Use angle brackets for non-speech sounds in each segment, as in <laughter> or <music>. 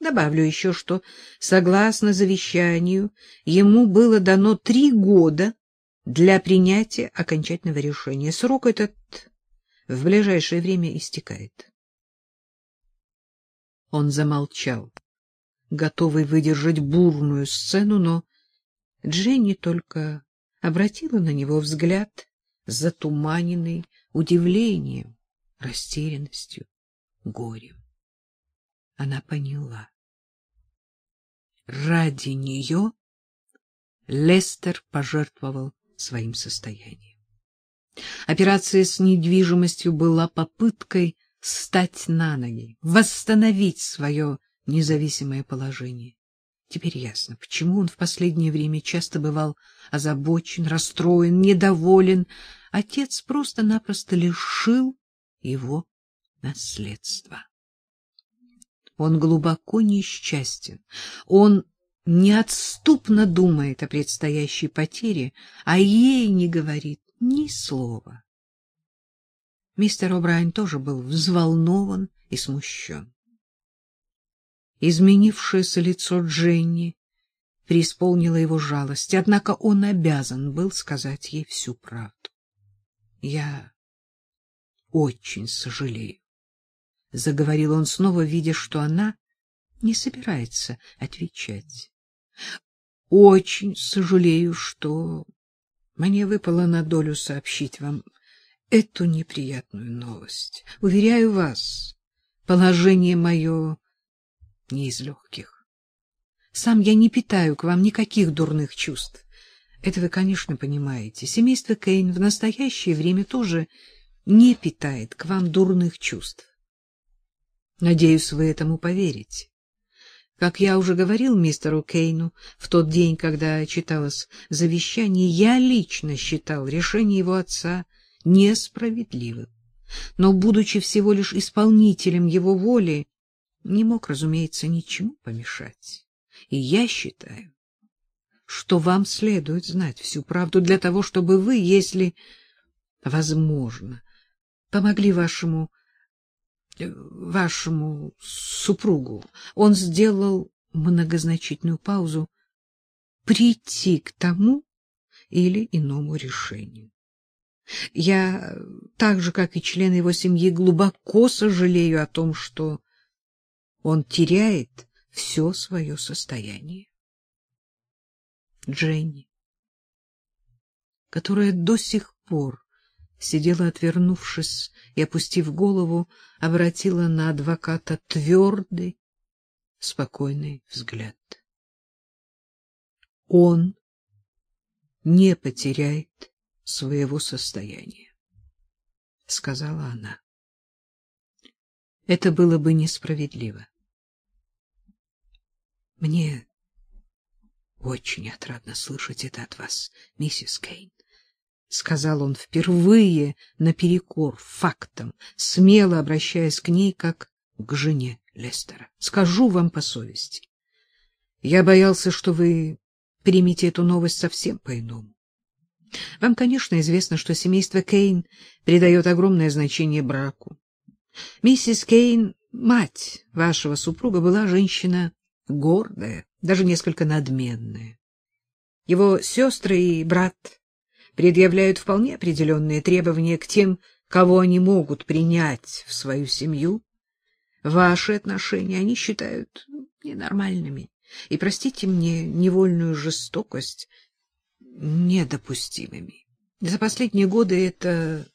Добавлю еще, что, согласно завещанию, ему было дано три года для принятия окончательного решения. Срок этот в ближайшее время истекает. Он замолчал, готовый выдержать бурную сцену, но Дженни только обратила на него взгляд, затуманенный удивлением, растерянностью, горем. Она поняла. Ради нее Лестер пожертвовал своим состоянием. Операция с недвижимостью была попыткой стать на ноги, восстановить свое независимое положение. Теперь ясно, почему он в последнее время часто бывал озабочен, расстроен, недоволен. Отец просто-напросто лишил его наследства. Он глубоко несчастен. Он неотступно думает о предстоящей потере, а ей не говорит ни слова. Мистер О'Брайен тоже был взволнован и смущен. Изменившееся лицо Дженни преисполнило его жалость, однако он обязан был сказать ей всю правду. — Я очень сожалею, — заговорил он снова, видя, что она не собирается отвечать. — Очень сожалею, что мне выпало на долю сообщить вам эту неприятную новость. Уверяю вас, положение мое не из легких. Сам я не питаю к вам никаких дурных чувств. Это вы, конечно, понимаете. Семейство Кейн в настоящее время тоже не питает к вам дурных чувств. Надеюсь, вы этому поверите. Как я уже говорил мистеру Кейну в тот день, когда читалось завещание, я лично считал решение его отца несправедливым. Но, будучи всего лишь исполнителем его воли, не мог, разумеется, ничему помешать. И я считаю, что вам следует знать всю правду для того, чтобы вы, если возможно, помогли вашему вашему супругу. Он сделал многозначительную паузу прийти к тому или иному решению. Я, так же, как и члены его семьи, глубоко сожалею о том, что он теряет все свое состояние. Дженни, которая до сих пор сидела, отвернувшись и опустив голову, обратила на адвоката твердый, спокойный взгляд. Он не потеряет своего состояния, — сказала она. Это было бы несправедливо. Мне очень отрадно слышать это от вас, миссис Кейн, — сказал он впервые наперекор фактам, смело обращаясь к ней, как к жене Лестера. Скажу вам по совести. Я боялся, что вы примете эту новость совсем по-иному. Вам, конечно, известно, что семейство Кейн придает огромное значение браку. Миссис Кейн, мать вашего супруга, была женщина гордая, даже несколько надменная. Его сестры и брат предъявляют вполне определенные требования к тем, кого они могут принять в свою семью. Ваши отношения они считают ненормальными. И, простите мне невольную жестокость, недопустимыми. За последние годы это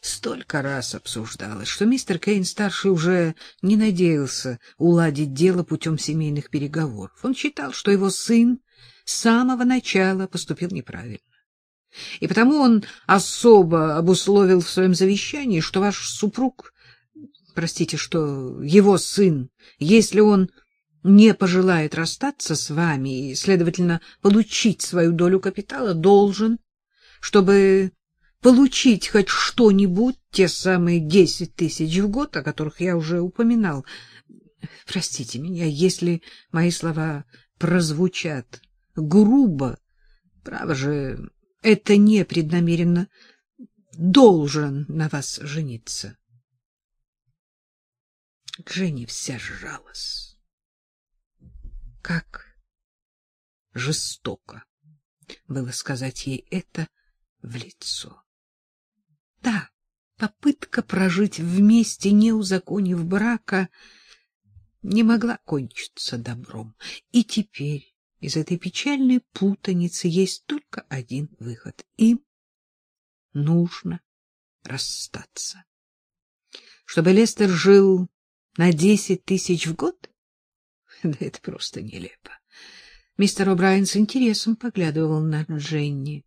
столько раз обсуждалось, что мистер Кейн-старший уже не надеялся уладить дело путем семейных переговоров. Он считал, что его сын с самого начала поступил неправильно. И потому он особо обусловил в своем завещании, что ваш супруг, простите, что его сын, если он не пожелает расстаться с вами и, следовательно, получить свою долю капитала, должен, чтобы получить хоть что-нибудь, те самые десять тысяч в год, о которых я уже упоминал. Простите меня, если мои слова прозвучат грубо, право же, это не преднамеренно должен на вас жениться. К Жене вся сжалась. Как жестоко было сказать ей это в лицо. Да, попытка прожить вместе, не узаконив брака, не могла кончиться добром. И теперь из этой печальной путаницы есть только один выход. Им нужно расстаться. Чтобы Лестер жил на десять тысяч в год? <laughs> Да это просто нелепо. Мистер О'Брайен с интересом поглядывал на Дженни.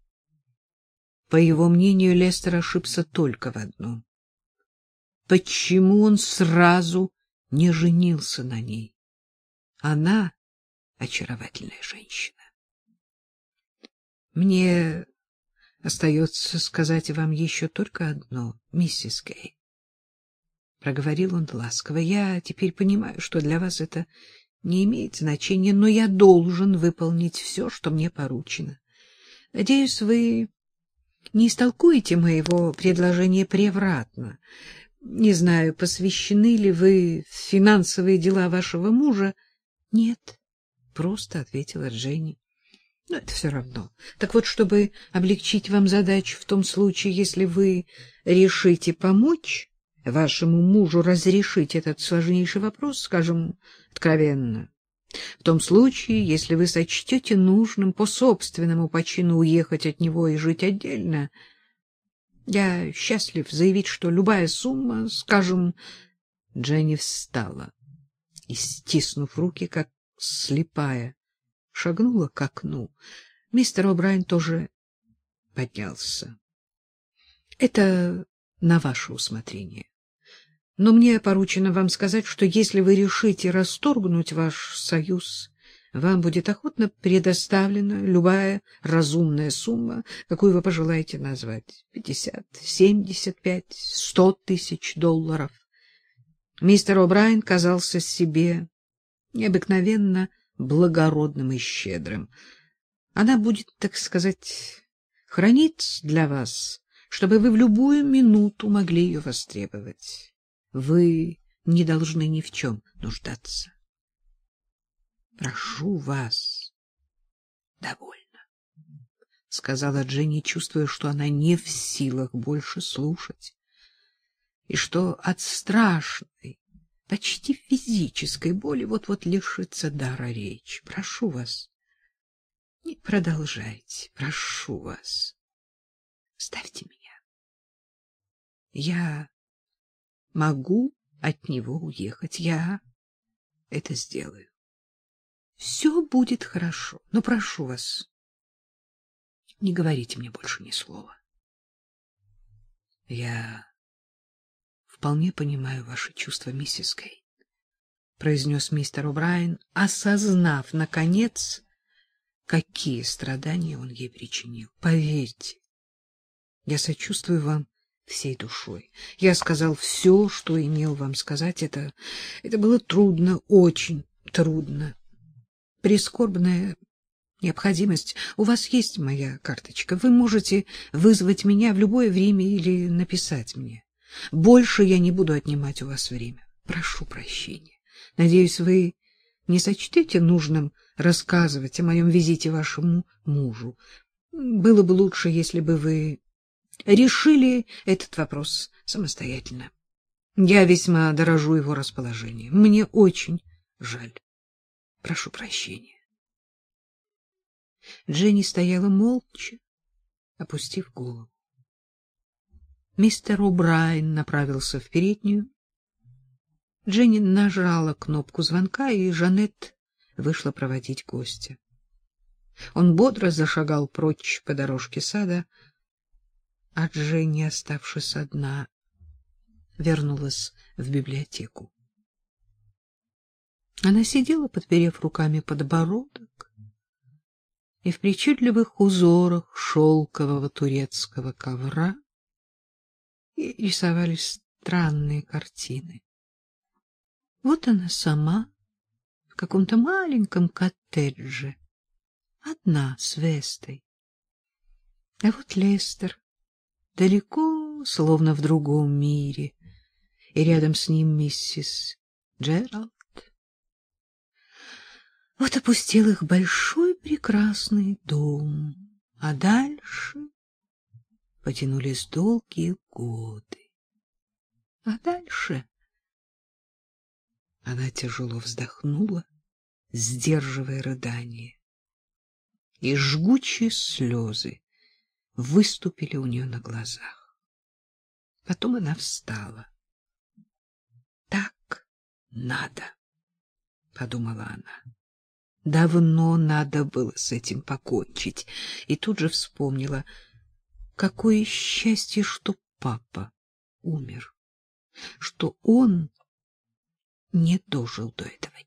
По его мнению, Лестер ошибся только в одном. Почему он сразу не женился на ней? Она очаровательная женщина. Мне остается сказать вам еще только одно, миссис Кей. Проговорил он ласково. Я теперь понимаю, что для вас это не имеет значения, но я должен выполнить все, что мне поручено. Надеюсь, вы не истолкуете моего предложения превратно. Не знаю, посвящены ли вы в финансовые дела вашего мужа. Нет, просто ответила Дженни. Но это все равно. Так вот, чтобы облегчить вам задачу в том случае, если вы решите помочь вашему мужу разрешить этот сложнейший вопрос, скажем откровенно, в том случае, если вы сочтете нужным по собственному почину уехать от него и жить отдельно, я счастлив заявить, что любая сумма, скажем, Дженни встала и, стиснув руки, как слепая, шагнула к окну. Мистер О'Брайен тоже поднялся. — Это на ваше усмотрение. Но мне поручено вам сказать, что если вы решите расторгнуть ваш союз, вам будет охотно предоставлена любая разумная сумма, какую вы пожелаете назвать — пятьдесят, семьдесят пять, сто тысяч долларов. Мистер О'Брайен казался себе необыкновенно благородным и щедрым. Она будет, так сказать, хранить для вас, чтобы вы в любую минуту могли ее востребовать. Вы не должны ни в чем нуждаться. Прошу вас. Довольно, — сказала Дженни, чувствуя, что она не в силах больше слушать, и что от страшной, почти физической боли вот-вот лишится дара речи. Прошу вас, не продолжайте, прошу вас. Ставьте меня. Я могу от него уехать. Я это сделаю. Все будет хорошо, но прошу вас, не говорите мне больше ни слова. Я вполне понимаю ваши чувства, миссис Кейн, произнес мистер О'Брайен, осознав наконец, какие страдания он ей причинил. Поверьте, я сочувствую вам всей душой. Я сказал все, что имел вам сказать. Это, это было трудно, очень трудно. Прискорбная необходимость. У вас есть моя карточка. Вы можете вызвать меня в любое время или написать мне. Больше я не буду отнимать у вас время. Прошу прощения. Надеюсь, вы не сочтете нужным рассказывать о моем визите вашему мужу. Было бы лучше, если бы вы решили этот вопрос самостоятельно. Я весьма дорожу его расположением. Мне очень жаль. Прошу прощения. Дженни стояла молча, опустив голову. Мистер О'Брайен направился в переднюю. Дженни нажала кнопку звонка, и Жанет вышла проводить гостя. Он бодро зашагал прочь по дорожке сада, а Дженни, оставшись одна, вернулась в библиотеку. Она сидела, подперев руками подбородок, и в причудливых узорах шелкового турецкого ковра и рисовались странные картины. Вот она сама в каком-то маленьком коттедже, одна с Вестой. А вот Лестер далеко, словно в другом мире, и рядом с ним миссис Джеральд. Вот опустил их большой прекрасный дом, а дальше потянулись долгие годы. А дальше она тяжело вздохнула, сдерживая рыдание, и жгучие слезы выступили у нее на глазах. Потом она встала. Так надо, подумала она. Давно надо было с этим покончить, и тут же вспомнила, какое счастье, что папа умер, что он не дожил до этого